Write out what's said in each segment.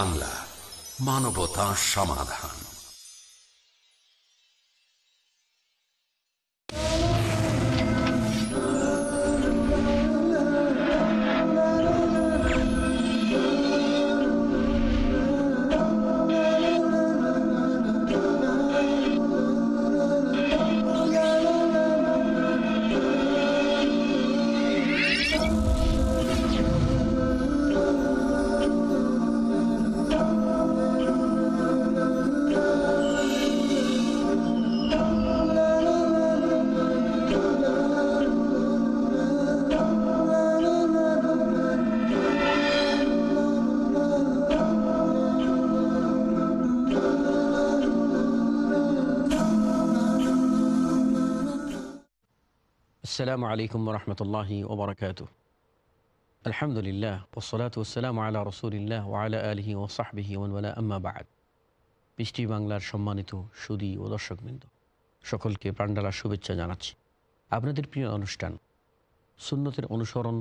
বাংলা মানবতা সমাধান। আসসালামু আলাইকুম রহমতুল্লাহি ওবরাকাত আলহামদুলিল্লাহ ওসলাত ওসালাম আল্লাহ রসুলিল্লাহ ওয়ালা আলহি ও সাহবিহি ওনওয়ালা আম্মাবাদ বৃষ্টি বাংলার সম্মানিত সুদী ও দর্শকবৃন্দ, সকলকে প্রাণ্ডালার শুভেচ্ছা জানাচ্ছি। আপনাদের প্রিয় অনুষ্ঠান, সুন্নতের অনুসরণ,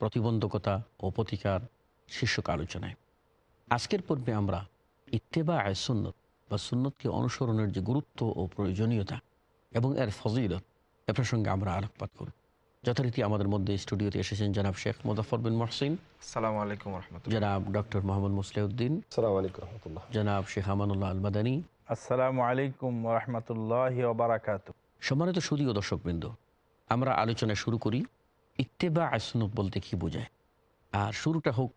প্রতিবন্ধকতা ও প্রতিকার শীর্ষক আলোচনায়। আজকের পর্বে আমরা ইত্তেবা আয় সুন্নত বা সুন্নতকে অনুসরণের যে গুরুত্ব ও প্রয়োজনীয়তা এবং এর ফজিলত এ প্রসঙ্গে আমরা আলোকপাত করব। যথারীতি আমাদের মধ্যে স্টুডিওতে এসেছেন জনাব শেখ মুজাফর বিন মহসিন। আসসালামু আলাইকুম রহমতুল্লাহ। জনাব ডক্টর মোহাম্মদ মুসলিউদ্দিন। সালাম আলাইকুম রহমতুল্লাহ। জনাব শেখ আমানুল্লাহ আল মাদানী আসসালামু আলাইকুম রহমতুল্লাহ বারাকাত সম্মানিত সুদী ও দর্শকবৃন্দ আমরা আলোচনা শুরু করি ইত্তেবা আসনুত বলতে কি বোঝায়? আর শুরুটা হোক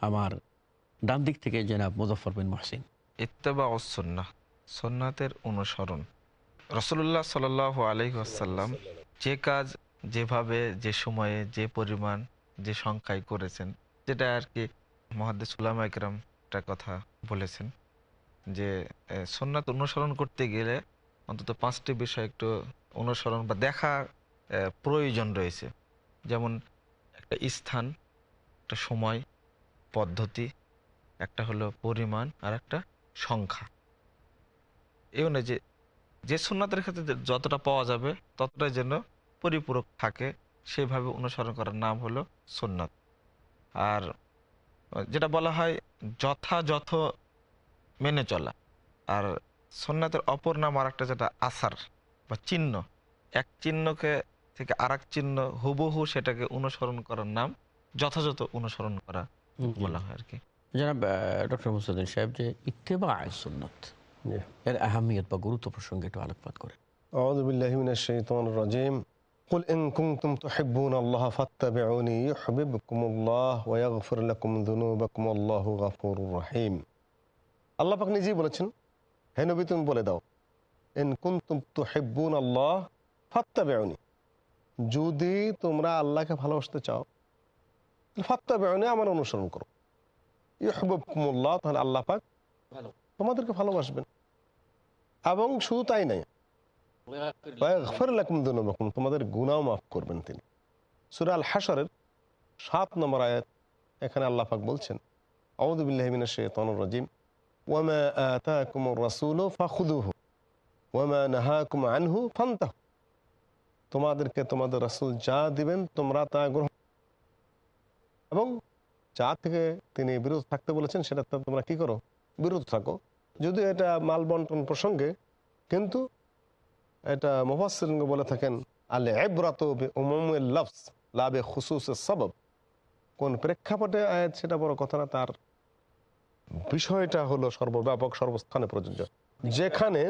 আমার ডান দিক থেকে জনাব মুজফর বিন মহসিন। ইত্তেবা ও সন্না সন্ন্যাতের অনুসরণ। রসুল্লাহ সাল আলহিহাসাল্লাম যে কাজ যেভাবে যে সময়ে যে পরিমাণ যে সংখ্যায় করেছেন যেটা আর কি মহাদ্দেস উলামা একরাম একটা কথা বলেছেন যে এ, সন্ন্যাত অনুসরণ করতে গেলে অন্তত পাঁচটি বিষয় একটু অনুসরণ বা দেখা প্রয়োজন রয়েছে। যেমন একটা স্থান একটা সময় পদ্ধতি একটা হলো পরিমাণ আর একটা সংখ্যা। এই অনুযায়ী যে সুন্নাতের ক্ষেত্রে যতটা পাওয়া যাবে ততটাই যেন পরিপূরক থাকে সেভাবে অনুসরণ করার নাম হলো সুন্নাত। আর যেটা বলা হয় যথাযথ মেনে চলা। আর সুন্নাতের অপর নাম আর একটা যেটা আসার বা চিহ্ন এক চিহ্নকে থেকে আর এক চিহ্ন হুবহু সেটাকে অনুসরণ করার নাম যথাযথ অনুসরণ করা বলা হয় আর কি। জনাব ডক্টর মুসলিউদ্দিন সাহেব যে ইত্তেবা সুন্নত। এর আহমিয়ত বা গুরুত্ব প্রসঙ্গে একটু আলোকপাত করেন أعوذ بالله من الشيطان الرجيم قل إن كنتم تحبون الله فاتبعوني يحببكم الله ويغفر لكم ذنوبكم والله غفور رحيم আল্লাহ পাক নিজেই বলেছেন হে নবী তুমি বলে দাও ইন কুনতুম তুহিব্বুন আল্লাহ ফাত্তাবিউনি যদি তোমরা আল্লাহকে ভালোবাসতে চাও ফাত্তাবিউনি আমার অনুসরণ করো ইউহিব্বুকুমুল্লাহ তাহলে আল্লাহ পাক তোমাদেরকে ভালোবাসবেন এবং শুধু তাই নাই তোমাদের গুনাহ মাফ করবেন তিনি। সূরা আল হাশরের সাত নম্বর আয়াত, এখানে আল্লাহ পাক বলছেন তোমাদেরকে তোমাদের রাসূল যা দিবেন, তোমরা তা গ্রহণ এবং যা থেকে তিনি বিরত থাকতে বলেছেন, সেটা তোমরা কি করো? বিরত থাকো। যদিও এটা মাল বন্টন প্রসঙ্গে, কিন্তু এটা মুফাসসিরিন বলে থাকেন আলে এব্রাত লফস লাভে খুসুস সবব কোন প্রেক্ষাপটে আয়াত সেটা বড় কথা না, তার বিষয়টা হলো সর্বব্যাপক, সর্বস্থানে প্রযোজ্য। যেখানে,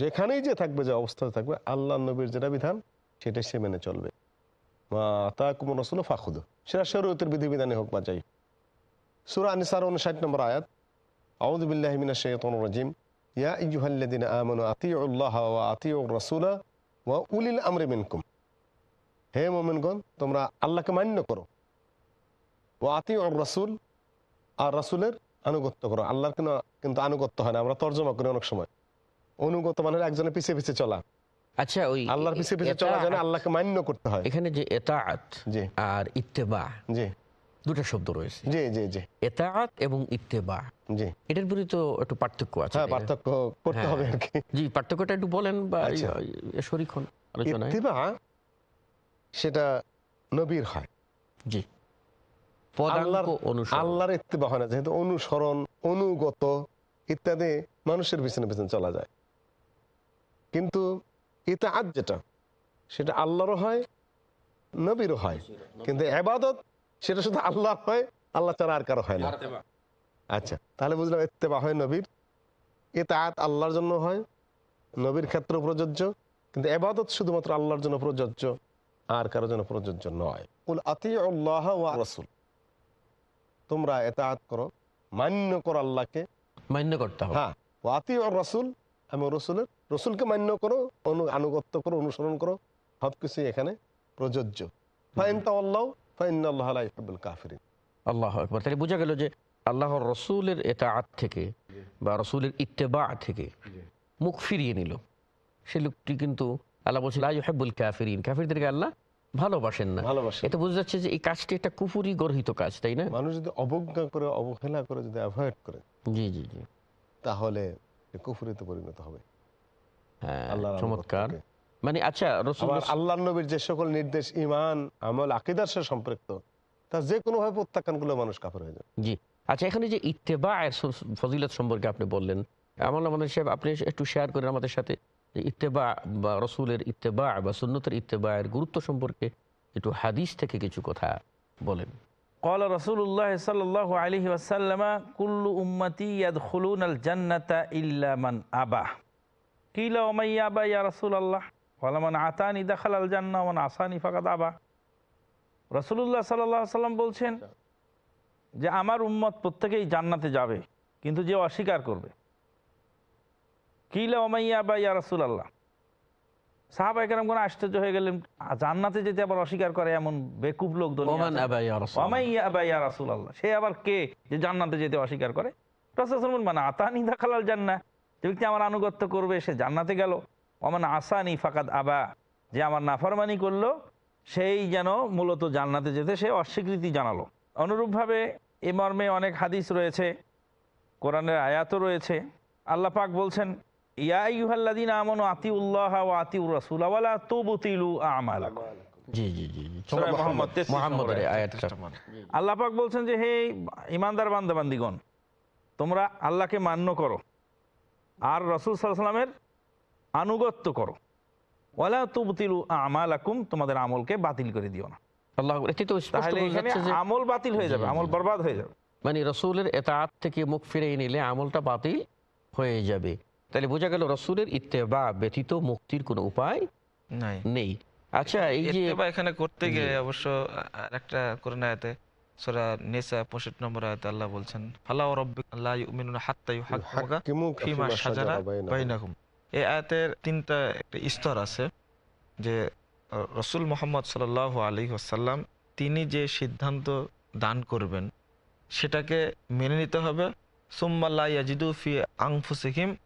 যেখানেই যে থাকবে, যে অবস্থাতে থাকবে আল্লাহ নবীর যেটা বিধান সেটা সে মেনে চলবে। মা তা কুমর রসুল ফাখুদ সেটা শরীয়তের বিধিবিধানে হোক বা যাই। সুরা আনিসার উনষাট নম্বর আয়াত। আউদ বিল্লাহ শেতন রাজিম। ইয়া ইজুহাল্লাদিন আমানু আতিউ আল্লাহ ওয়া আতিউ রাসূলা ওয়া উলিল আমরি মিনকুম। হে মোমিনগণ তোমরা আল্লাহকে মান্য করো। ওয়া রাসূল আর রাসূলের আনুগত্য করো। আল্লাহর কিন্তু কিন্তু আনুগত্য হয় না আমরা তর্জমা করি অনেক সময়। অনুগত মানে একজনের পিছিয়ে পিছিয়ে চলা। আচ্ছা ওই আল্লাহর পিছিয়ে পিছিয়ে চলা যায় না আল্লাহকে মান্য করতে হয়। এখানে যে এতাআত আর ইত্তেবা জি। দুটো শব্দ রয়েছে। জি জি জি। এতাআত এবং ইত্তেবা। জি। এটার বিরুদ্ধে তো একটু পার্থক্য আছে। হ্যাঁ পার্থক্য করতে হ্যাঁ। হবে আর কি। জি পার্থক্যটা একটু বলেন বা আচ্ছা। শরিক হন আলোচনায়। ইত্তিবা সেটা নবীর হয়। জি। আল্লাহর ইত্তেবা হয় না যেহেতু অনুসরণ অনুগত ইত্যাদি মানুষের পিছনে পিছনে চলা যায়। কিন্তু ইতাআত যেটা সেটা আল্লাহরও হয় নবীরও হয়। কিন্তু এবাদত সেটা শুধু আল্লাহ হয় আল্লাহ ছাড়া আর কারও হয় না। আচ্ছা তাহলে বুঝলাম ইত্তেবা হয় নবীর। ইতাআত আল্লাহর জন্য হয় নবীর ক্ষেত্রে প্রযোজ্য কিন্তু এবাদত শুধুমাত্র আল্লাহর জন্য প্রযোজ্য আর কারও জন্য প্রযোজ্য নয়। কুল আতিউল্লাহ ওয়া রাসূল। তোমরা করো মান্য করো আল্লাহকে। মান্য করতে হবে। হ্যাঁ আর রসুল আমি রসুলের রসুলকে মান্য করো অনু আনুগত্য করো অনুসরণ করো সব কিছুই এখানে প্রযোজ্য। ফাইন তাল্লাহ ফাইন আল্লাহ আলাইহুল কাফিরিন। আল্লাহ একবার তাহলে বোঝা গেল যে আল্লাহর রসুলের এতাআত থেকে বা রসুলের ইত্তেবা থেকে মুখ ফিরিয়ে নিল। সে লোকটি কিন্তু আল্লাহ বলছিল আইহাবুল কাফিরিন। কাফিরদেরকে আল্লাহ ভালোবাসেন না। এটা বোঝা যাচ্ছে যে এই কাজটি একটা কুফুরি গর্হিত কাজ তাই না? মানুষ যদি অবজ্ঞা করে অবহেলা করে যদি অ্যাভয়েড করে জি জি জি। তাহলে কুফুরিতে পরিণত হবে। হ্যাঁ চমৎকার। মানে আচ্ছা রসুল আবার আল্লাহ নবীর যে সকল নির্দেশ ইমান আমল আকিদার সাথে সম্পৃক্ত তা যে কোনো ভাবে প্রত্যাখ্যান করলে মানুষ কাপড় হয়ে যায় জি আচ্ছা এখানে যে ইত্তেবা এর স- ফজিলত সম্পর্কে আপনি বললেন আমার আমাদের সাহেব আপনি একটু শেয়ার করেন আমাদের সাথে যে ইত্তেবা বা রসুলের ইত্তেবা বা সুন্নতের ইত্তেবা এর গুরুত্ব সম্পর্কে একটু হাদিস থেকে কিছু কথা বলেন قال رسول الله صلى الله عليه وسلم كل أمتي يدخلون الجنة إلا من أبى قيل ومن يأبى يا رسول الله ফলামান আতানি দেখাল আল আসানি ফাঁকা দাবা রসুল্লাহ সাল্লাম বলছেন যে আমার উম্মত প্রত্যেকেই জান্নাতে যাবে কিন্তু যে অস্বীকার করবে। কিলা ওমাইয়া বা ইয়া রসুল আল্লাহ একরম আশ্চর্য হয়ে গেলেন জান্নাতে যেতে আবার অস্বীকার করে এমন বেকুব লোক ওমাইয়া রসুল আল্লাহ সে আবার কে যে জান্নাতে যেতে অস্বীকার করে? রসুল মানে আতানি দেখাল জান্না যে ব্যক্তি আমার আনুগত্য করবে সে জান্নাতে গেল। ওমান আসানি ফাকাদ আবা যে আমার নাফরমানি করল সেই যেন মূলত জান্নাতে যেতে সে অস্বীকৃতি জানালো। অনুরূপভাবে এ মর্মে অনেক হাদিস রয়েছে কোরআনের আয়াতও রয়েছে। আল্লাহ পাক বলছেন ইয়া ইউহাল্লাদিন আমন আতি উল্লাহ ও আতি রাসুল আওয়ালা তুবতিলু আমালাকুম। জি জি জি জি। সূরা মুহাম্মদ 33 মুহাম্মদের নম্বর এই আয়াত। আয়াতটা আল্লাহ পাক বলছেন যে হে ইমানদার বান্দাবান্দিগণ তোমরা আল্লাহকে মান্য করো। আর রসুল সাল্লামের আনুগত্য করো। ওয়ালা তুবতিলু আমালাকুম তোমাদের আমলকে বাতিল করে দিও না। আমল বাতিল হয়ে যাবে আমল বরবাদ হয়ে যাবে। মানে রসুলের থেকে মুখ ফিরিয়ে নিলে আমলটা বাতিল হয়ে যাবে। তাহলে বোঝা গেল রসুলের ইত্তেবা ব্যতীত মুক্তির কোনো উপায় নেই। আচ্ছা এই যে ইত্তেবা এখানে করতে গিয়ে অবশ্য একটা করোনা আয়াতে সূরা নিসা 65 নম্বর আয়াতে আল্লাহ বলছেন ফালা রাব্বিকা লা ইউমিনুনা হাত্তা ইউহাক্কিমুকা ফিমা শাজারা বাইনাহুম। এই আয়াতের তিনটা একটা স্তর আছে যে রসুল মোহাম্মদ সাল আলী আসাল্লাম তিনি যে সিদ্ধান্ত দান করবেন সেটাকে মেনে নিতে হবে। সুম্মাল্লা ইয়াজিদু ফি আংফুসিহিম।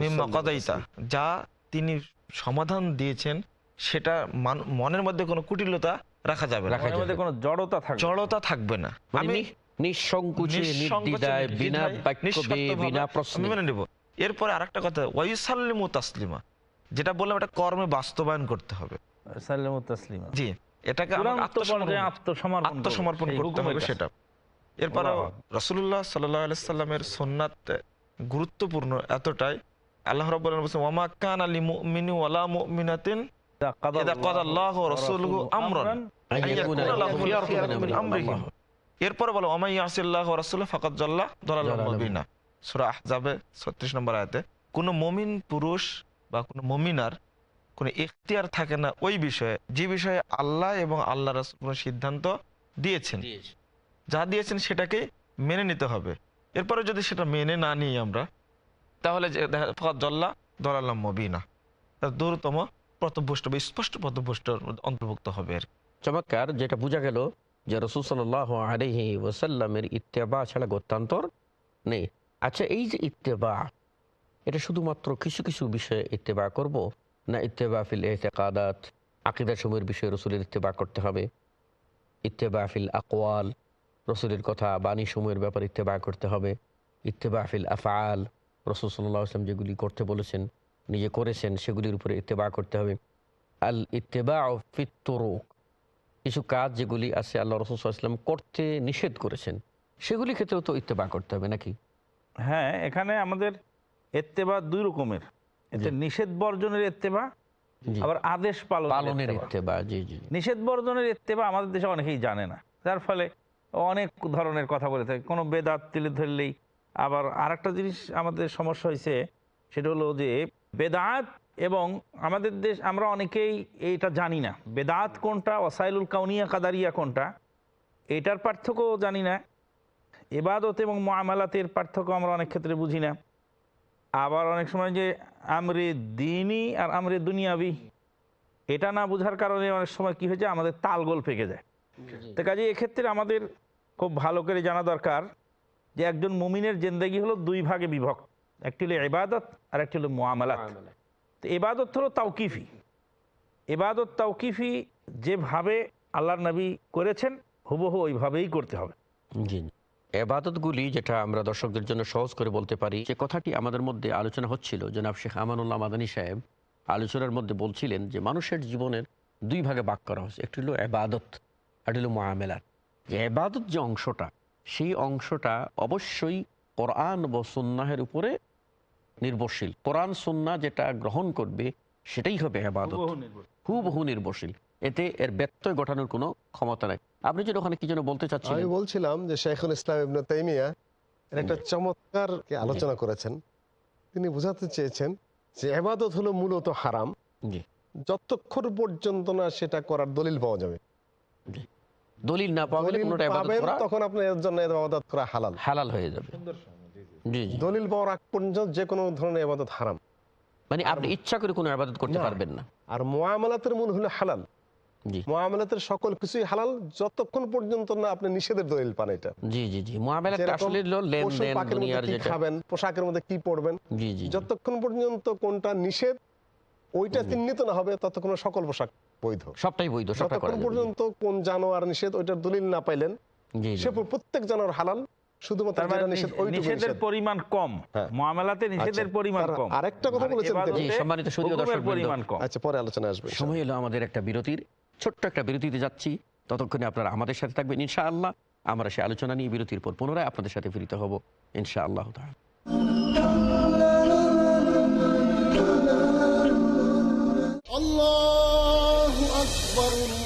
মিম্মা কদাইতা। যা তিনি সমাধান দিয়েছেন সেটা মনের মধ্যে কোনো কুটিলতা রাখা যাবে না। মধ্যে কোনো জড়তা থাকবে না। জড়তা থাকবে না। মানে আমি নিঃসংকোচে বিনা বিনা আমি মেনে নেব। এরপরে আরেকটা কথা ওয়াইসাল্লিমু তাসলিমা যেটা বললাম এটা কর্মে বাস্তবায়ন করতে হবে। জি এটাকে আত্মসমর্পণ করতে হবে সেটা। এরপরে রসুল্লাহ সাল্লামের সোননাথ গুরুত্বপূর্ণ এতটাই আল্লাহ রব বলছেন ওমা কান আলী মিন। এরপরে বলো ওমাই ইয়াসিল্লাহ রাসূল ফাকাদ জাল্লা দালালাম দালালাম। মুবিনা। সূরা আহজাবে 36 নম্বর আয়াতে কোন মুমিন পুরুষ বা কোন মুমিনার কোনো ইখতিয়ার থাকে না ওই বিষয়ে যে বিষয়ে আল্লাহ এবং আল্লাহ রাসূল কোনো সিদ্ধান্ত দিয়েছেন। যা দিয়েছেন সেটাকে মেনে নিতে হবে। এরপরে যদি সেটা মেনে না নিই আমরা তাহলে জল্লা দলালাম মবিনা। দূরতম পথভ্রষ্ট বা স্পষ্ট পথভ্রষ্ট অন্তর্ভুক্ত হবে আর চমৎকার যেটা বোঝা গেল যে রসুল সাল্লাহ আলহি ওসাল্লামের ইত্তেবা ছাড়া গত্যান্তর নেই। আচ্ছা এই যে ইত্তেবা, এটা শুধুমাত্র কিছু কিছু বিষয়ে ইত্তেবা করব? না ইত্তেবা ফিল এতেকাদাত আকিদা সময়ের বিষয়ে রসুলের ইত্তেবা করতে হবে? ইত্তেবা ফিল আকওয়াল, রসুলের কথা বাণী সময়ের ব্যাপারে ইত্তেবা করতে হবে? ইত্তেবা ফিল আফআল, রসুল সাল্লাহ আসলাম যেগুলি করতে বলেছেন, নিজে করেছেন, সেগুলির উপরে ইত্তেবা করতে হবে। আল ইত্তেবা ফিত্তরুক কিছু কাজ যেগুলি আছে আল্লাহ রসুল ইসলাম করতে নিষেধ করেছেন সেগুলি ক্ষেত্রেও তো ইত্তেবা করতে হবে নাকি? হ্যাঁ এখানে আমাদের এত্তেবা দুই রকমের। এতে নিষেধ বর্জনের এত্তেবা আবার আদেশ পালনের। নিষেধ বর্জনের ইত্তেবা আমাদের দেশে অনেকেই জানে না। যার ফলে অনেক ধরনের কথা বলে থাকে। কোনো বেদাত তুলে ধরলেই আবার আরেকটা জিনিস আমাদের সমস্যা হয়েছে সেটা হলো যে বেদাত এবং আমাদের দেশ আমরা অনেকেই এটা জানি না। বেদাত কোনটা? ওসাইলুল কাউনিয়া কাদারিয়া কোনটা? এটার পার্থক্য জানি না। এবাদত এবং মামালাতের পার্থক্য আমরা অনেক ক্ষেত্রে বুঝি না। আবার অনেক সময় যে আমরে দিনই আর আমরে দুনিয়াবি এটা না বোঝার কারণে অনেক সময় কি হয়েছে আমাদের তালগোল পেকে যায়। তো কাজে এক্ষেত্রে আমাদের খুব ভালো করে জানা দরকার যে একজন মুমিনের জেন্দেগি হলো দুই ভাগে বিভক্ত একটি হলো এবাদত আর একটি হলো মোয়ামালাত তো এবাদত হলো তাওকিফি। এবাদত তাওকিফি যেভাবে আল্লাহর নবী করেছেন হুবহু ওইভাবেই করতে হবে। জি। এবাদতগুলি যেটা আমরা দর্শকদের জন্য সহজ করে বলতে পারি যে কথাটি আমাদের মধ্যে আলোচনা হচ্ছিল। জনাব শেখ আমানুল্লাহ মাদানী সাহেব আলোচনার মধ্যে বলছিলেন যে মানুষের জীবনের দুই ভাগে ভাগ করা হচ্ছে একটি হলো এবাদত আর একটি হলো মোয়ামেলাত যে এবাদত যে অংশটা সেই অংশটা অবশ্যই কোরআন ও সন্ন্যাহের উপরে নির্ভরশীল। কোরআন সন্না যেটা গ্রহণ করবে সেটাই হবে এবাদত। হুবহু নির্ভরশীল। এতে এর ব্যত্যয় ঘটানোর কোনো ক্ষমতা নাই। আপনি যেটা ওখানে কি যেন বলতে চাচ্ছেন আমি বলছিলাম যে শেখুল ইসলাম ইবনে তাইমিয়া এর একটা চমৎকার আলোচনা করেছেন। তিনি বোঝাতে চেয়েছেন যে এবাদত হলো মূলত হারাম। জি। যতক্ষণ পর্যন্ত না সেটা করার দলিল পাওয়া যাবে। দলিল না পাওয়া গেলে কোনোটা ইবাদত পাবেন করা তখন আপনার এর জন্য ইবাদত করা হালাল। হালাল হয়ে যাবে। জি জি। দলিল পাওয়ার আগ পর্যন্ত যে কোনো ধরনের ইবাদত হারাম। মানে আপনি ইচ্ছা করে কোনো ইবাদত করতে পারবেন না। আর মোয়ামেলাতের মূল হলো হালাল। মোয়ামেলাতের সকল কিছুই হালাল যতক্ষণ পর্যন্ত না আপনি নিষেধের দলিল পান এটা। জি জি জি। মুআমালাত আসলে লেনদেন দুনিয়ার যেটা খাবেন পোশাকের মধ্যে কি জি জি। যতক্ষণ পর্যন্ত কোনটা নিষেধ ওইটা চিহ্নিত না হবে ততক্ষণ সকল পোশাক বৈধ। সবটাই বৈধ সবটা করা পর্যন্ত কোন জানোয়ার নিষেধ ওইটার দলিল না পাইলেন সে প্রত্যেক জানোয়ার হালাল মানে যেটা নিষেধ ওইটুকু নিষেধের পরিমাণ কম। হ্যাঁ। মামলাতে নিষেধের আচ্ছা, পরিমাণ কম। আরেকটা কথা বলেছেন সম্মানিত পরিমাণ কম। আচ্ছা পরে আলোচনা আসবে সময় হলো আমাদের একটা বিরতির। ছোট্ট একটা বিরতিতে যাচ্ছি। ততক্ষণে আপনারা আমাদের সাথে থাকবেন, ইনশাআল্লাহ। আমরা সে আলোচনা নিয়ে বিরতির পর পুনরায় আপনাদের সাথে ফিরিত হব, ইনশাআল্লাহ আল্লাহ আকবর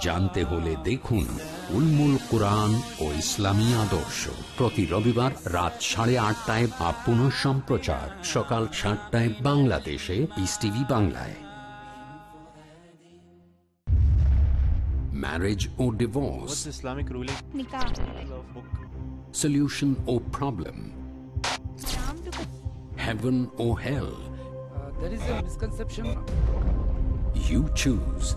জানতে হলে দেখুন উলমুল কোরআন ও ইসলামী আদর্শ প্রতি রবিবার রাত সাড়ে আটটায় বা পুনঃ সম্প্রচার সকাল সাতটায় বাংলাদেশে পিস টিভি বাংলায় marriage or divorce, Islamic ruling nikah solution or problem, naam to heaven or hell. there is a misconception You choose.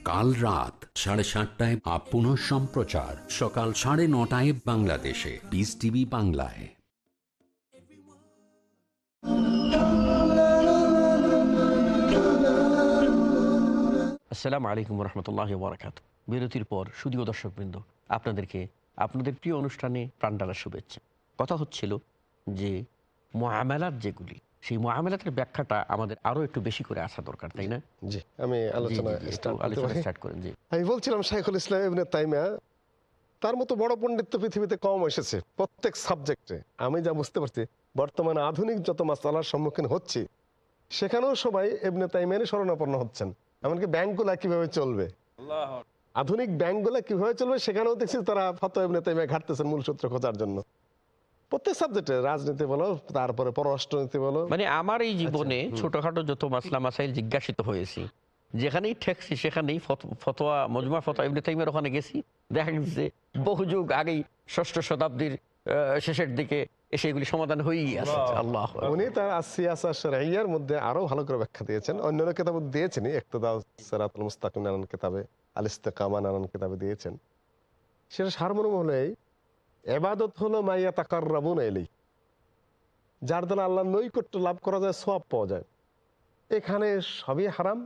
কাল রাত সাড়ে সাতটায় আপ পুনঃ সম্প্রচার। সকাল সাড়ে নটায় বাংলাদেশে। পিস টিভি বাংলায়। আসসালামু আলাইকুম রহমতুল্লাহ বরাকাত বিরতির পর সুদীয় দর্শকবৃন্দ, আপনাদেরকে আপনাদের প্রিয় অনুষ্ঠানে প্রাণডালার শুভেচ্ছা। কথা হচ্ছিল যে মহামেলাত যেগুলি সেই মহামেলাতের ব্যাখ্যাটা আমাদের আরও একটু বেশি করে আসা দরকার তাই না? জি আমি আলোচনা? স্টার্ট করেন জি। আমি বলছিলাম শাইখুল ইসলাম ইবনে তাইমিয়া তার মতো বড় পণ্ডিত তো পৃথিবীতে কম এসেছে প্রত্যেক সাবজেক্টে আমি যা বুঝতে পারছি বর্তমানে আধুনিক যত মাসালার সম্মুখীন হচ্ছি সেখানেও সবাই এবনে তাইমিয়ারই শরণাপন্ন হচ্ছেন। এমনকি ব্যাংকগুলা কীভাবে চলবে? আধুনিক ব্যাংকগুলা কীভাবে চলবে সেখানেও দেখছি তারা ফতো এবনে তাইমিয়া ঘাটতেছেন মূল সূত্র খোঁজার জন্য। প্রত্যেক সাবজেক্টে রাজনীতি বলো তারপরে পররাষ্ট্রনীতি বলো। মানে আমার এই জীবনে আচ্ছা, ছোটখাটো যত মাসলা মাসাইল জিজ্ঞাসিত হয়েছি যেখানেই ঠেকছি সেখানেই ফতোয়া মজমা ফতোয়া ইবনে তাইমের ওখানে গেছি। দেখা গেছে বহু যুগ আগেই ষষ্ঠ শতাব্দীর শেষের দিকে এসে এগুলি সমাধান হয়েই আছে। আল্লাহ উনি তার সিয়াসা শরঈয়ার মধ্যে আরও ভালো করে ব্যাখ্যা দিয়েছেন। অন্যান্য কিতাব দিয়েছেন ইকতদা সিরাতুল মুস্তাকিম নানান কিতাবে আল ইস্তেকামা নানান কিতাবে দিয়েছেন। সেটা সারমর্ম হলো এই এবাদত হলো মাইয়া তাকার রাবুন এলি যার দ্বারা আল্লাহ নৈকট্য লাভ করা যায় সব পাওয়া যায়। এখানে সবই হারাম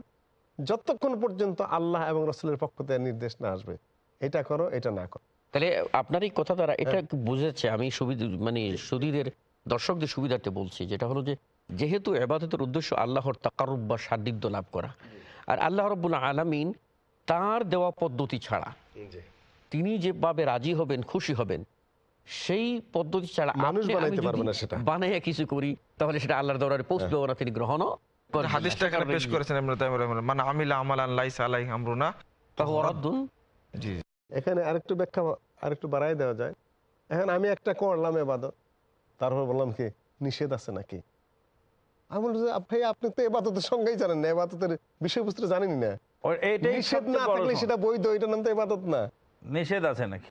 যতক্ষণ পর্যন্ত আল্লাহ এবং রসুলের পক্ষ থেকে নির্দেশ না আসবে এটা করো এটা না করো। তাহলে আপনার এই কথা দ্বারা এটা বুঝেছে আমি সুবিধা মানে শরীরের দর্শকদের সুবিধার্থে বলছি যেটা হলো যে যেহেতু এবাদতের উদ্দেশ্য আল্লাহর তাকারুব বা সান্নিধ্য লাভ করা আর আল্লাহ রব্বুল আলমিন তার দেওয়া পদ্ধতি ছাড়া তিনি যেভাবে রাজি হবেন খুশি হবেন সেই পদ্ধতি ছাড়া মানুষ বানাইতে পারবে না সেটা। বানাইয়া কিছু করি তাহলে সেটা আল্লাহর দরবারে পৌঁছবেও না তিনি গ্রহণও হাদিসটা এখানে পেশ করেছেন রাহিমাহুল্লাহ, আমিলা আমালান লাইসা আলাইহি আমরুনা। ফাহুয়া রাদ্দুন। জি এখানে আরেকটু ব্যাখ্যা আরেকটু বাড়াই দেওয়া যায়। এখন আমি একটা করলাম এবাদত তারপর বললাম কি নিষেধ আছে নাকি? আমি বললাম যে, ভাই আপনি তো এবাদতের সঙ্গেই জানেন না এবাদতের বিষয়বস্তু জানেনই না। ও- নিষেধ না থাকলে সেটা বৈধ এটার নাম তো এবাদত না। নিষেধ আছে নাকি?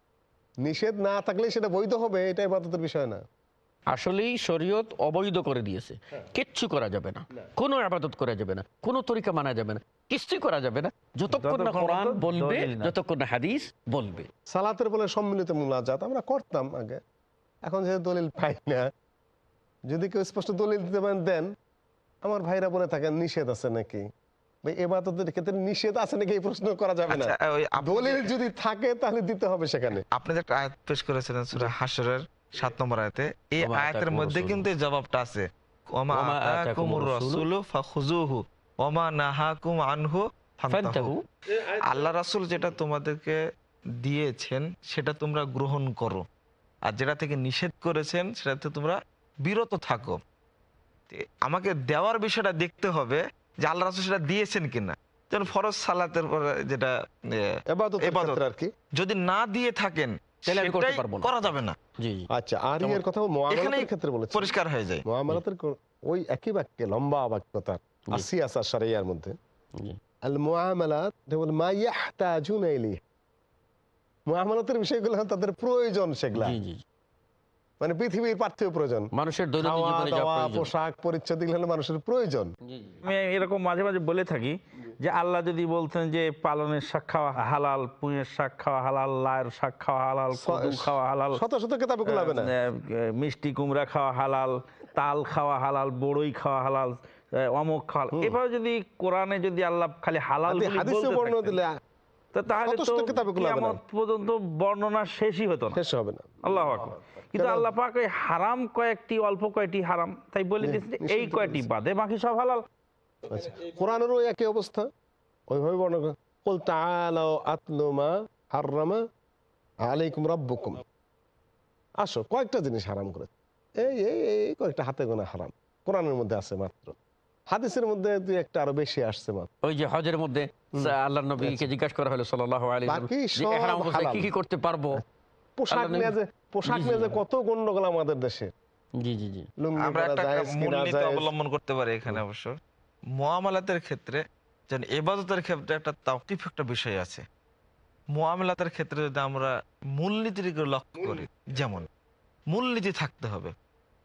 নিষেধ না থাকলে সেটা বৈধ হবে এটা এবাদতের বিষয় না। আসলেই শরীয়ত অবৈধ করে দিয়েছে। কিচ্ছু করা যাবে না। কোনো আবাদত করা যাবে না। কোনো তরিকা মানা যাবে না। কিছুই করা যাবে না। যতক্ষণ না কোরআন বলবে যতক্ষণ না হাদিস বলবে। সালাতের বলে সম্মিলিত মুলাজাত আমরা করতাম আগে। এখন যেহেতু দলিল পাই না যদি কেউ স্পষ্ট দলিল দিতে পারেন দেন। আমার ভাইরা বলে থাকেন নিষেধ আছে নাকি? ভাই এবাদতের ক্ষেত্রে নিষেধ আছে নাকি এই প্রশ্ন করা যাবে না? আচ্ছা, ওই দলিল যদি থাকে তাহলে দিতে হবে সেখানে। আপনি যে একটা আয়াত পেশ করেছিলেন সূরা হাশরের সাত নম্বর আয়াতে এই আয়াতের মধ্যে কিন্তু এই জবাবটা আছে। ওমা আতাকুমুর রাসূলু ফাখুযুহু ওমা নাহাকুম আনহু ফান্তাহু। আল্লাহ রাসূল যেটা তোমাদেরকে দিয়েছেন সেটা তোমরা গ্রহণ করো। আর যেটা থেকে নিষেধ করেছেন সেটাতে তোমরা বিরত থাকো। আমাকে দেওয়ার বিষয়টা দেখতে হবে যে আল্লাহ রাসূল সেটা দিয়েছেন কিনা। যেমন ফরজ সালাতের পরে যেটা আর কি। যদি না দিয়ে থাকেন। করা যাবে না। আচ্ছা আর এর কথা মুআমালাতের ক্ষেত্রে বলেছে। পরিষ্কার হয়ে যায়। মুআমালাতের ওই একই বাক্যে লম্বা বাক্যতার আসি আসা সারাইয়ার মধ্যে। আল মুআমালাত যেমন মা ইয়াহতাজুনা ইলাইহি। মুআমালাতের বিষয়গুলো তাদের প্রয়োজন সেগুলা। জি জি জি। মানে পৃথিবীর পার্থিব প্রয়োজন। মানুষের দৈনন্দিন খাওয়া জীবনে যা দাওয়া প্রয়োজন। পোশাক পরিচ্ছদ হলো মানুষের প্রয়োজন। আমি এরকম মাঝে মাঝে বলে থাকি যে আল্লাহ যদি বলতেন যে পালনের শাক খাওয়া হালাল পুঁয়ের শাক খাওয়া হালাল লায়ের শাক খাওয়া হালাল কদু খাওয়া হালাল শত শত কেতাবে কুলাবে না মিষ্টি কুমড়া খাওয়া হালাল তাল খাওয়া হালাল বড়ই খাওয়া হালাল অমুক খাওয়া এভাবে যদি কোরআনে যদি আল্লাহ খালি হালাল হাদি- হাদিসে বর্ণনা দিলে তো তাহলে তো। পর্যন্ত বর্ণনা শেষই হতো না। শেষ হবে না। আল্লাহ আকবার। কিন্তু আল্লাহ পাক ওই হারাম কয়েকটি অল্প কয়েকটি হারাম। তাই বলে দিয়েছেন এই কয়েকটি বাদে বাকি সব হালাল। আচ্ছা। কোরআনেরও একই অবস্থা? ওইভাবে বর্ণনা করে। কুল তাআলাও আতলু মা হাররামা আলাইকুম রাব্বুকুম। আসো কয়েকটা জিনিস হারাম করে। এই এই এই কয়েকটা হাতে গোনা হারাম। কোরআনের মধ্যে আছে মাত্র। হাদিসের মধ্যে দুই একটা আরও বেশি আসছে মাত্র। ওই যে হজের মধ্যে আল্লাহ নবীকে জিজ্ঞাসা করা হলো সাল্লাল্লাহু আলাইহি ওয়াসাল্লাম, বাকি সব ইহরাম কি কি করতে পারব? পোশাক নিয়ে যে পোশাক। নিয়ে যে কত গন্ডগোল আমাদের দেশে। জি জি জি। আমরা একটা মূলনীতি অবলম্বন করতে পারি এখানে অবশ্য। মোয়ামালাতের ক্ষেত্রে যেন এবাদতের ক্ষেত্রে একটা তাওকিফ একটা বিষয় আছে। মোয়ামেলাতের ক্ষেত্রে যদি আমরা মূলনীতির লক্ষ্য করি যেমন মূলনীতি থাকতে হবে।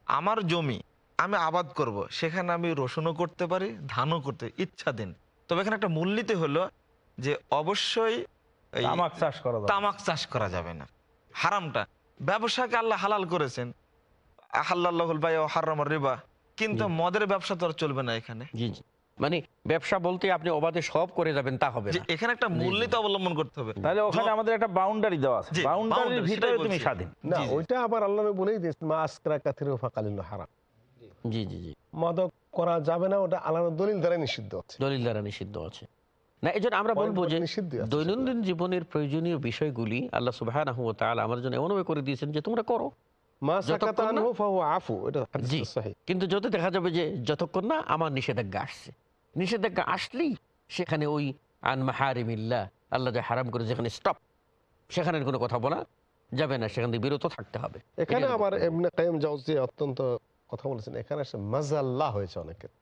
আমার জমি আমি আবাদ করব সেখানে আমি রসুনও করতে পারি ধানও করতে ইচ্ছাধীন তবে এখানে একটা মূলনীতি হলো যে অবশ্যই তামাক চাষ করা যাবে না। হারামটা। ব্যবসাকে আল্লাহ হালাল করেছেন। আহাল্লাহুল বাই ও হারাম রিবা। কিন্তু মদের ব্যবসা তো আর চলবে না এখানে। মানে ব্যবসা বলতে আপনি অবাধে সব করে যাবেন তা হবে না। এখানে একটা মূলনীতি অবলম্বন করতে হবে। তাহলে ওখানে আমাদের একটা বাউন্ডারি দেওয়া আছে। বাউন্ডারির ভিতরে তুমি স্বাধীন। না। ওইটা আবার আল্লাহ নবী বলেই দিয়েছে মা আসকরা কাথির ফাকালিল হারাম। জি জি জি। মাদক করা যাবে না ওটা আল্লাহর দলিল দ্বারা নিষিদ্ধ আছে দলিল দ্বারা নিষিদ্ধ আছে না এই জন্য আমরা বলব যে দৈনন্দিন জীবনের প্রয়োজনীয় বিষয়গুলি আল্লাহ সুবাহ আমাদের জন্য এমনভাবে করে দিয়েছেন যে তোমরা করো। কিন্তু যদি দেখা যাবে যে যতক্ষণ না আমার নিষেধাজ্ঞা আসছে। নিষেধাজ্ঞা আসলেই সেখানে ওই আন মাহারিমিল্লা আল্লাহ যে হারাম করে যেখানে স্টপ সেখানের কোনো কথা বলা যাবে না সেখান থেকে বিরত থাকতে হবে। এখানে আবার। এমনি কাইম জাউজি অত্যন্ত কথা বলেছেন এখানে এসে মাজাল্লা হয়েছে অনেকের।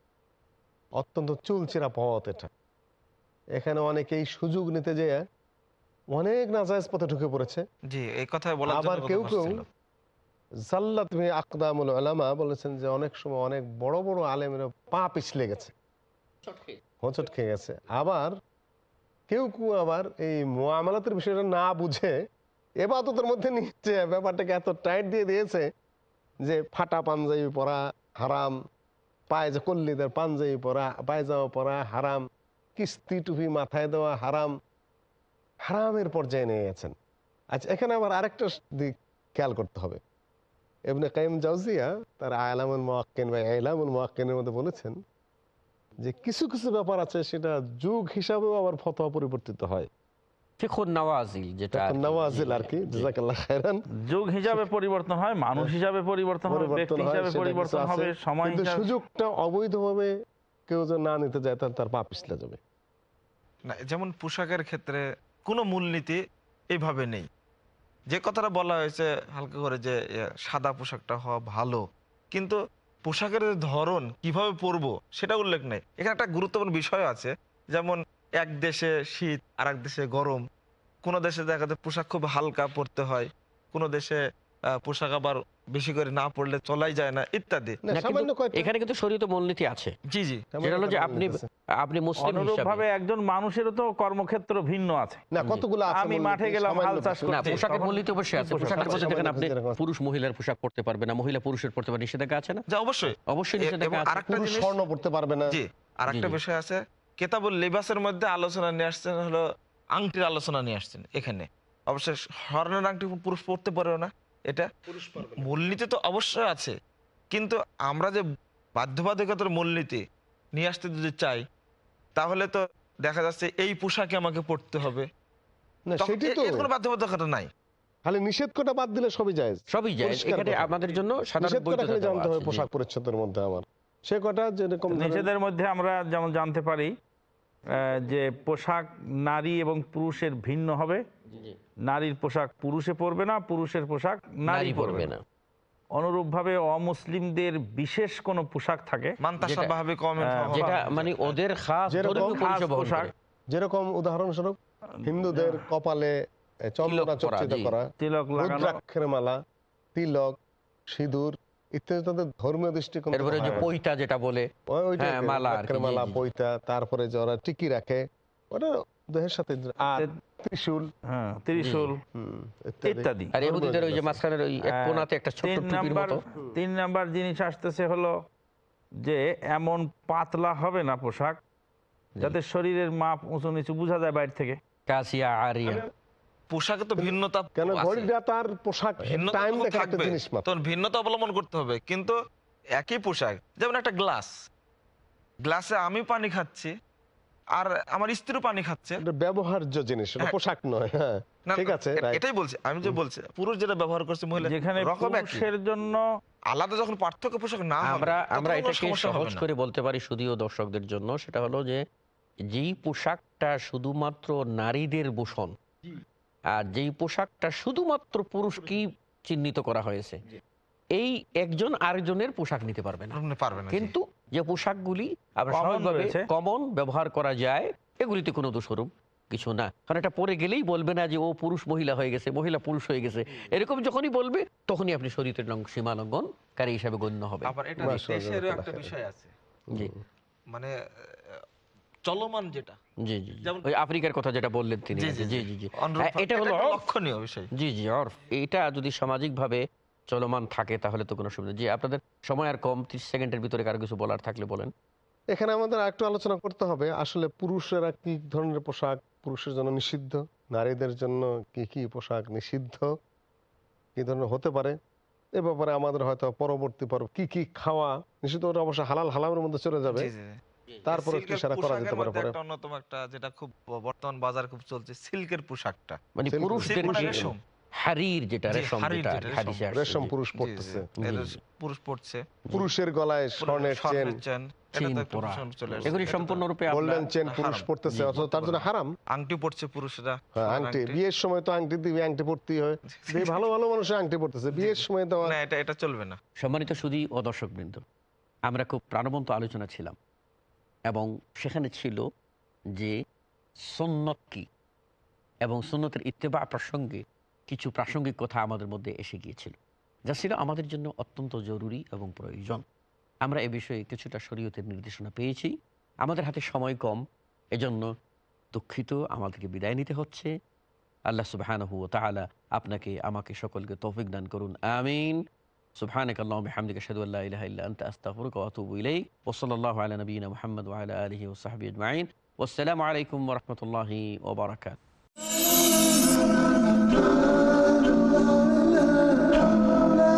অত্যন্ত চুলচিরা পথ এটা। এখানে অনেকেই সুযোগ নিতে যেয়ে অনেক নাজায়জ পথে ঢুকে পড়েছে। জি এই কথা বলার জন্য আবার কেউ কেউ বলছিল। জাল্লা তুমি আকদামুল আলামা বলেছেন যে অনেক সময় অনেক বড় বড় আলেমের পা পিছলে গেছে। হোঁচট খেয়ে গেছে। আবার কেউ কেউ আবার এই মোয়ামালাতের বিষয়টা না বুঝে এবাদতের মধ্যে নিচ্ছে ব্যাপারটাকে এত টাইট দিয়ে দিয়েছে যে ফাটা পাঞ্জাবি পরা হারাম পায়ে যে কল্লিদের পাঞ্জাবি পরা পায়জামা পরা হারাম কিস্তি টুপি মাথায় দেওয়া হারাম হারামের পর্যায়ে নিয়ে গেছেন। আচ্ছা এখানে আবার আরেকটা দিক খেয়াল করতে হবে। এমনি কাইম জাউজিয়া তার আলামুল মোয়াক্কেন বা আলামুল মোয়াক্কেনের মধ্যে বলেছেন যে কিছু কিছু ব্যাপার আছে সেটা যুগ হিসাবেও আবার ফতোয়া পরিবর্তিত হয়। হয় সুযোগটা অবৈধভাবে কেউ যদি না নিতে যায় তার পা পিছলে যাবে। না, যেমন পোশাকের ক্ষেত্রে কোনো মূলনীতি এইভাবে নেই। যে কথাটা বলা হয়েছে হালকা করে যে সাদা পোশাকটা হওয়া ভালো। কিন্তু পোশাকের ধরন, কীভাবে পরবো, সেটা উল্লেখ নেই। এখানে একটা গুরুত্বপূর্ণ বিষয় আছে, যেমন এক দেশে শীত আর এক দেশে গরম। কোনো দেশে দেখা যায় পোশাক খুব হালকা পরতে হয়, কোনো দেশে পোশাক আবার বেশি করে না পড়লে চলাই যায় না ইত্যাদি। এখানে কিন্তু শরীয়ত মূলনীতি আছে। জি জি। যেটা হলো যে আপনি আপনি মুসলিম হিসাবে একজন মানুষেরও তো কর্মক্ষেত্র ভিন্ন আছে। না কতগুলো আছে আমি মাঠে গেলাম, হাল চাষ। না করতে। পোশাকের মূলনীতি অবশ্যই আছে। পোশাকের মধ্যে দেখেন আপনি পুরুষ মহিলার পোশাক পরতে পারবে না মহিলা পুরুষের পড়তে পারবে নিষেধাজ্ঞা আছে না? যে অবশ্যই। অবশ্যই নিষেধাজ্ঞা আছে। আরেকটা জিনিস স্বর্ণ পড়তে পারবে না। জি আর একটা বিষয় আছে। কেতাবুল লিবাসের মধ্যে আলোচনা নিয়ে আসছেন হলো আংটির আলোচনা নিয়ে আসছেন এখানে। অবশ্যই স্বর্ণের আংটি পুরুষ পড়তে পারেও না। এটা মূলনীতি তো অবশ্যই আছে। কিন্তু আমরা যে বাধ্যবাধকতার মূলনীতি নিয়ে আসতে যদি চাই তাহলে তো দেখা যাচ্ছে এই পোশাকে আমাকে পড়তে হবে। না তখন সেটাই এ- তো এর কোনো বাধ্যবাধকতা নাই। খালি নিষেধ কটা বাদ দিলে সবই যায়। সবই যায়। এখানে আমাদের জন্য সাধারণ বৈধতা জানতে হবে পোশাক পরিচ্ছদের মধ্যে আমার। সে কটা যেরকম নিষেধের মধ্যে আমরা যেমন জানতে পারি আহ, যে পোশাক নারী এবং পুরুষের ভিন্ন হবে। জি। নারীর পোশাক পুরুষে পরবে না পুরুষের পোশাক নারী পরবে না। অনুরূপভাবে অমুসলিমদের বিশেষ কোনো পোশাক থাকে যেটা- কমেন্ট মানে ওদের খাস যেরকম পোশাক, উদাহরণস্বরূপ হিন্দুদের কপালে এ, তিলক পরা, চর্চিত করা তিলক রুদ্রাক্ষের মালা তিলক সিঁদুর ইত্যাদি তাদের ধর্মীয় দৃষ্টিকোণ যে পৈতা যেটা বলে ওইটা হ্যাঁ, মালা। পৈতা তারপরে যারা টিকি রাখে ওটা দেহের সাথে আর ত্রিশূল। হ্যাঁ ত্রিশূল ইত্যাদি। আর এহুদিদের ওই যে মাঝখানের ওই কোনাতে একটা ছোট্ট তিন টুপির নাম্বার মতো। তিন নাম্বার জিনিস আসতেছে হলো যে এমন পাতলা হবে না পোশাক যাতে শরীরের মাপ উঁচু নিচু বোঝা যায় বাইরে থেকে। কাসিয়া আরিয়া। পোশাকে তো ভিন্নতা কেন ঘড়িটা তার পোশাক থাকবে। তখন ভিন্নতা অবলম্বন করতে হবে। কিন্তু একই পোশাক যেমন একটা গ্লাস। গ্লাসে আমি পানি খাচ্ছি আর আমার স্ত্রী পানি খাচ্ছে। ব্যবহার্য জিনিস হ্যাঁ। পোশাক নয় হ্যাঁ। ঠিক আছে এটাই বলছি আমি যে বলছি পুরুষ যেটা ব্যবহার করছে মহিলা যেখানে পুরুষের জন্য আলাদা যখন পার্থক্য পোশাক না আমরা আমরা এটাকে সহজ করে বলতে পারি শুধুও দর্শকদের জন্য সেটা হলো যে যেই পোশাকটা শুধুমাত্র নারীদের ভূষণ আর যেই পোশাকটা শুধুমাত্র পুরুষকেই চিহ্নিত করা হয়েছে এই একজন আরেকজনের পোশাক নিতে পারবে না। আপনি পারবেন না কিন্তু যে পোশাকগুলি স্বাভাবিকভাবে কমন ব্যবহার করা যায় এগুলিতে কোনো দোষরূপ কিছু না। কারণ এটা পরে গেলেই বলবে না যে ও পুরুষ মহিলা হয়ে গেছে মহিলা পুরুষ হয়ে গেছে। এরকম যখনই বলবে তখনই আপনি শরীরের সীমা লঙ্ঘনকারী হিসাবে গণ্য হবে। আবার এটা মাশাআল্লাহ, দেশেরও একটা আল্লাহ বিষয় আছে। জি। মানে চলমান যেটা। জি জি ওই আফ্রিকার কথা যেটা বললেন তিনি জি, জি, জি জি জি অনুরূপ হ্যাঁ, এটা হলো। লক্ষণীয় বিষয়। জি জি অর্ফ। এটা যদি সামাজিকভাবে চলমান থাকে তাহলে তো কোনো সুবিধা জি আপনাদের সময় আর কম ত্রিশ সেকেন্ডের ভিতরে কারও কিছু বলার থাকলে বলেন। এখানে আমাদের একটু আলোচনা করতে হবে আসলে পুরুষেরা কি ধরনের পোশাক পুরুষের জন্য নিষিদ্ধ? নারীদের জন্য কি কি পোশাক নিষিদ্ধ? কি ধরনের হতে পারে? এ ব্যাপারে আমাদের হয়তো পরবর্তী পর্ব কি কি খাওয়া নিষিদ্ধ ওটা অবশ্য হালাল হালামের মধ্যে চলে যাবে। জি, জি, জি। তারপরে কি সেটা করা যেতে পারে পরে? একটা অন্যতম একটা যেটা খুব বর্তমান বাজার খুব চলছে সিল্কের পোশাকটা। মানে পুরুষদের রেশম। হারির যেটা রেশম যেটা হাদিসে রেশম। পুরুষ। পড়তেছে। পুরুষ পড়ছে। পুরুষের গলায় স্বর্ণের চেন। এটা চেন তো একটা পরা। ভীষণ চলে আসছে। এগুলি সম্পূর্ণরূপে গোল্ডেন চেন পুরুষ পড়তেছে অথচ তার জন্য হারাম। আংটি পড়ছে পুরুষরা হ্যাঁ আংটি। বিয়ের সময় তো আংটি দিবি আংটি পড়তেই হয়। ভালো ভালো মানুষের আংটি পড়তেছে বিয়ের সময় দেওয়া এটা এটা চলবে না। সম্মানিত সুদী ও দর্শকবৃন্দ আমরা খুব প্রাণবন্ত আলোচনা ছিলাম এবং সেখানে ছিল যে সন্নত কি? এবং সন্ন্যতের ইত্তেবা প্রসঙ্গে কিছু প্রাসঙ্গিক কথা আমাদের মধ্যে এসে গিয়েছিল যা ছিল আমাদের জন্য অত্যন্ত জরুরি এবং প্রয়োজন আমরা এ বিষয়ে কিছুটা শরীয়তের নির্দেশনা পেয়েছি আমাদের হাতে সময় কম এজন্য দুঃখিত আমাদেরকে বিদায় নিতে হচ্ছে আল্লাহ সুবাহানহু তাআলা আপনাকে আমাকে সকলকে তৌফিক দান করুন আমিন سبحانك اللهم وبحمدك اشهد ان لا اله الا انت استغفرك واتوب اليك وصلى الله على نبينا محمد وعلى اله وصحبه اجمعين والسلام عليكم ورحمه الله وبركاته ডক্টর